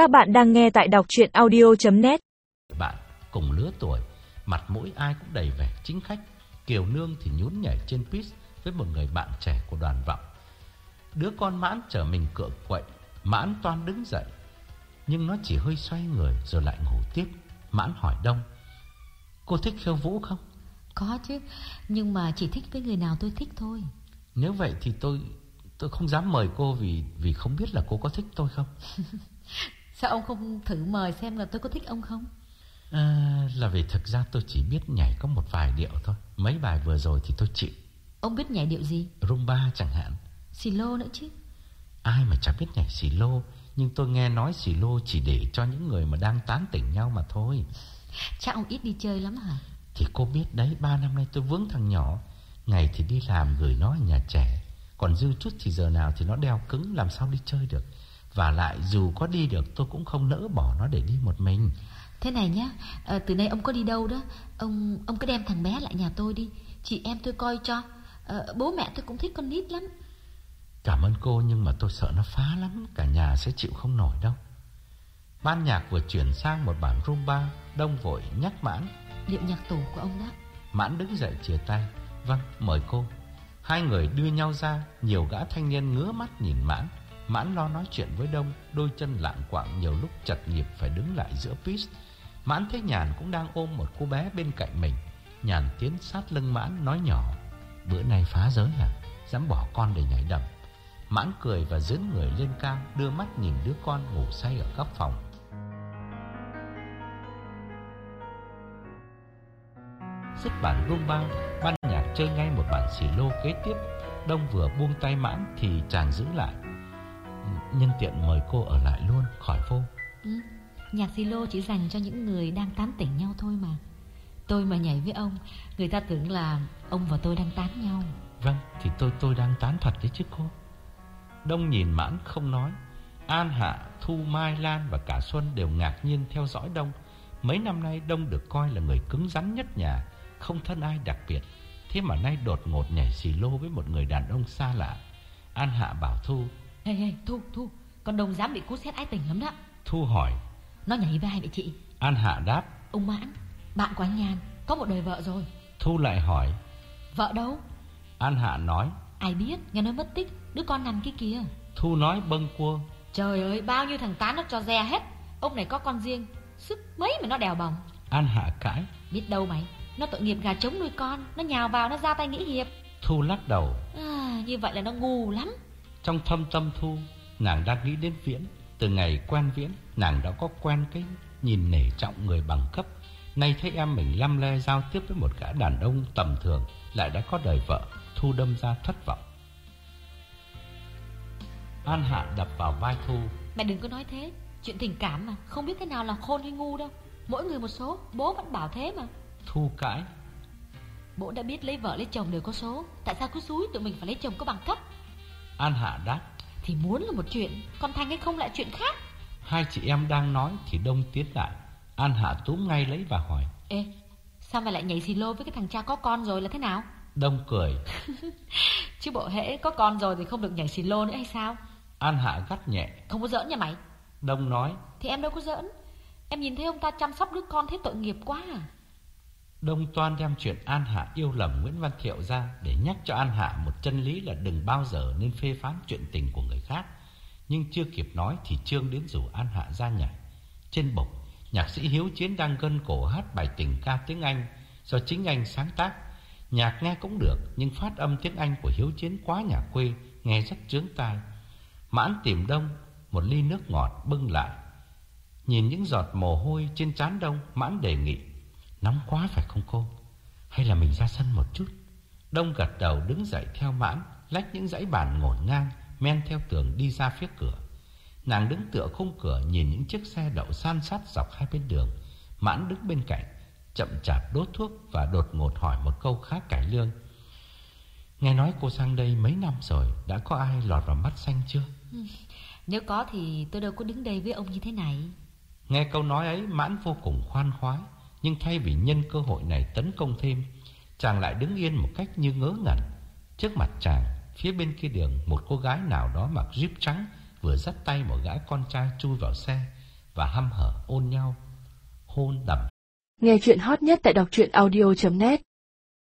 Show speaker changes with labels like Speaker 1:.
Speaker 1: Các bạn đang nghe tại đọc chuyện audio.net
Speaker 2: Bạn cùng lứa tuổi, mặt mũi ai cũng đầy vẻ chính khách. Kiều Nương thì nhún nhảy trên pit với một người bạn trẻ của đoàn vọng. Đứa con mãn trở mình cựa quậy, mãn toan đứng dậy. Nhưng nó chỉ hơi xoay người rồi lại ngủ tiếp. Mãn hỏi Đông, cô thích khiêu vũ không?
Speaker 3: Có chứ, nhưng mà chỉ thích với người nào tôi thích thôi.
Speaker 2: Nếu vậy thì tôi tôi không dám mời cô vì vì không biết là cô có thích tôi không.
Speaker 3: Sao ông không thử mời xem là tôi có thích ông không?
Speaker 2: À, là vì thực ra tôi chỉ biết nhảy có một vài điệu thôi. Mấy bài vừa rồi thì tôi chịu.
Speaker 3: Ông biết nhảy điệu gì?
Speaker 2: Rumba chẳng hạn.
Speaker 3: Xì lô nữa chứ.
Speaker 2: Ai mà chả biết nhảy xì lô, nhưng tôi nghe nói xì lô chỉ để cho những người mà đang tán tỉnh nhau mà thôi.
Speaker 3: Chắc ông ít đi chơi lắm hả?
Speaker 2: Thì cô biết đấy, ba năm nay tôi vướng thằng nhỏ. Ngày thì đi làm gửi nó ở nhà trẻ. Còn dư chút thì giờ nào thì nó đeo cứng làm sao đi chơi được. Và lại dù có đi được tôi cũng không nỡ bỏ nó để đi một mình.
Speaker 3: Thế này nhá, à, từ nay ông có đi đâu đó, ông ông cứ đem thằng bé lại nhà tôi đi. Chị em tôi coi cho. À, bố mẹ tôi cũng thích con nít lắm.
Speaker 2: Cảm ơn cô nhưng mà tôi sợ nó phá lắm, cả nhà sẽ chịu không nổi đâu. Ban nhạc vừa chuyển sang một bản rumba, đông vội nhắc mãn.
Speaker 3: Điệu nhạc tủ của ông đó.
Speaker 2: Mãn đứng dậy chia tay. Vâng, mời cô. Hai người đưa nhau ra, nhiều gã thanh niên ngứa mắt nhìn Mãn. Mãn lo nói chuyện với Đông, đôi chân lạng quạng nhiều lúc chật nhịp phải đứng lại giữa pist. Mãn thấy Nhàn cũng đang ôm một cô bé bên cạnh mình. Nhàn tiến sát lưng Mãn nói nhỏ, bữa nay phá giới à, dám bỏ con để nhảy đầm. Mãn cười và dướn người lên cao, đưa mắt nhìn đứa con ngủ say ở góc phòng. Dứt bản rung bao ban nhạc chơi ngay một bản xì lô kế tiếp. Đông vừa buông tay mãn thì chàng giữ lại. Nhân tiện mời cô ở lại luôn, khỏi vô.
Speaker 3: Ừ, nhạc xì lô chỉ dành cho những người đang tán tỉnh nhau thôi mà. Tôi mà nhảy với ông, người ta tưởng là ông và tôi đang tán nhau.
Speaker 2: Vâng, thì tôi tôi đang tán thật đấy chứ cô. Đông nhìn mãn không nói. An Hạ, Thu Mai Lan và cả Xuân đều ngạc nhiên theo dõi Đông. Mấy năm nay Đông được coi là người cứng rắn nhất nhà, không thân ai đặc biệt. Thế mà nay đột ngột nhảy xì lô với một người đàn ông xa lạ. An Hạ bảo Thu.
Speaker 3: Hey, hey, Thu, Thu, con Đông dám bị cú xét ái tình lắm đó.
Speaker 2: Thu hỏi.
Speaker 3: Nó nhảy với ai vậy chị?
Speaker 2: An Hạ đáp.
Speaker 3: Ông Mãn, bạn của anh Nhàn, có một đời vợ rồi.
Speaker 2: Thu lại hỏi.
Speaker 3: Vợ đâu?
Speaker 2: An Hạ nói.
Speaker 3: Ai biết, nghe nói mất tích, đứa con nằm kia kìa.
Speaker 2: Thu nói bâng quơ.
Speaker 3: Trời ơi, bao nhiêu thằng tán nó cho re hết. Ông này có con riêng, sức mấy mà nó đèo bồng.
Speaker 2: An Hạ cãi.
Speaker 3: Biết đâu mày, nó tội nghiệp gà trống nuôi con, nó nhào vào nó ra tay nghĩ hiệp.
Speaker 2: Thu lắc đầu.
Speaker 3: À, như vậy là nó ngu lắm.
Speaker 2: Trong thâm tâm Thu, nàng đang nghĩ đến Viễn. Từ ngày quen Viễn, nàng đã có quen cái nhìn nể trọng người bằng cấp. Nay thấy em mình lăm le giao tiếp với một gã đàn ông tầm thường, lại đã có đời vợ, Thu đâm ra thất vọng. An Hạ đập vào vai Thu.
Speaker 3: Mẹ đừng có nói thế, chuyện tình cảm mà, không biết thế nào là khôn hay ngu đâu. Mỗi người một số, bố vẫn bảo thế mà.
Speaker 2: Thu cãi.
Speaker 3: Bố đã biết lấy vợ lấy chồng đều có số, tại sao cứ xúi tụi mình phải lấy chồng có bằng cấp?
Speaker 2: An Hạ đáp.
Speaker 3: Thì muốn là một chuyện, còn thành hay không lại chuyện khác.
Speaker 2: Hai chị em đang nói thì Đông tiến lại. An Hạ túm ngay lấy và hỏi.
Speaker 3: Ê, sao mày lại nhảy xì lô với cái thằng cha có con rồi là thế nào?
Speaker 2: Đông cười.
Speaker 3: Chứ bộ hễ có con rồi thì không được nhảy xì lô nữa hay sao?
Speaker 2: An Hạ gắt nhẹ.
Speaker 3: Không có giỡn nha mày.
Speaker 2: Đông nói.
Speaker 3: Thì em đâu có giỡn. Em nhìn thấy ông ta chăm sóc đứa con thế tội nghiệp quá à.
Speaker 2: Đông Toan đem chuyện An Hạ yêu lầm Nguyễn Văn Thiệu ra để nhắc cho An Hạ một chân lý là đừng bao giờ nên phê phán chuyện tình của người khác. Nhưng chưa kịp nói thì Trương đến rủ An Hạ ra nhảy. Trên bục, nhạc sĩ Hiếu Chiến đang gân cổ hát bài tình ca tiếng Anh do chính anh sáng tác. Nhạc nghe cũng được nhưng phát âm tiếng Anh của Hiếu Chiến quá nhà quê, nghe rất trướng tai. Mãn tìm Đông, một ly nước ngọt bưng lại. Nhìn những giọt mồ hôi trên trán Đông, Mãn đề nghị Nóng quá phải không cô? Hay là mình ra sân một chút? Đông gật đầu đứng dậy theo mãn, lách những dãy bàn ngổn ngang, men theo tường đi ra phía cửa. Nàng đứng tựa khung cửa nhìn những chiếc xe đậu san sát dọc hai bên đường. Mãn đứng bên cạnh, chậm chạp đốt thuốc và đột ngột hỏi một câu khá cải lương. Nghe nói cô sang đây mấy năm rồi, đã có ai lọt vào mắt xanh chưa?
Speaker 3: Nếu có thì tôi đâu có đứng đây với ông như thế này.
Speaker 2: Nghe câu nói ấy, Mãn vô cùng khoan khoái. Nhưng thay vì nhân cơ hội này tấn công thêm Chàng lại đứng yên một cách như ngớ ngẩn Trước mặt chàng Phía bên kia đường Một cô gái nào đó mặc jeep trắng Vừa dắt tay một gã con trai chui vào xe và hăm hở ôn nhau, hôn đầm.
Speaker 1: Nghe chuyện hot nhất tại đọc truyện audio.net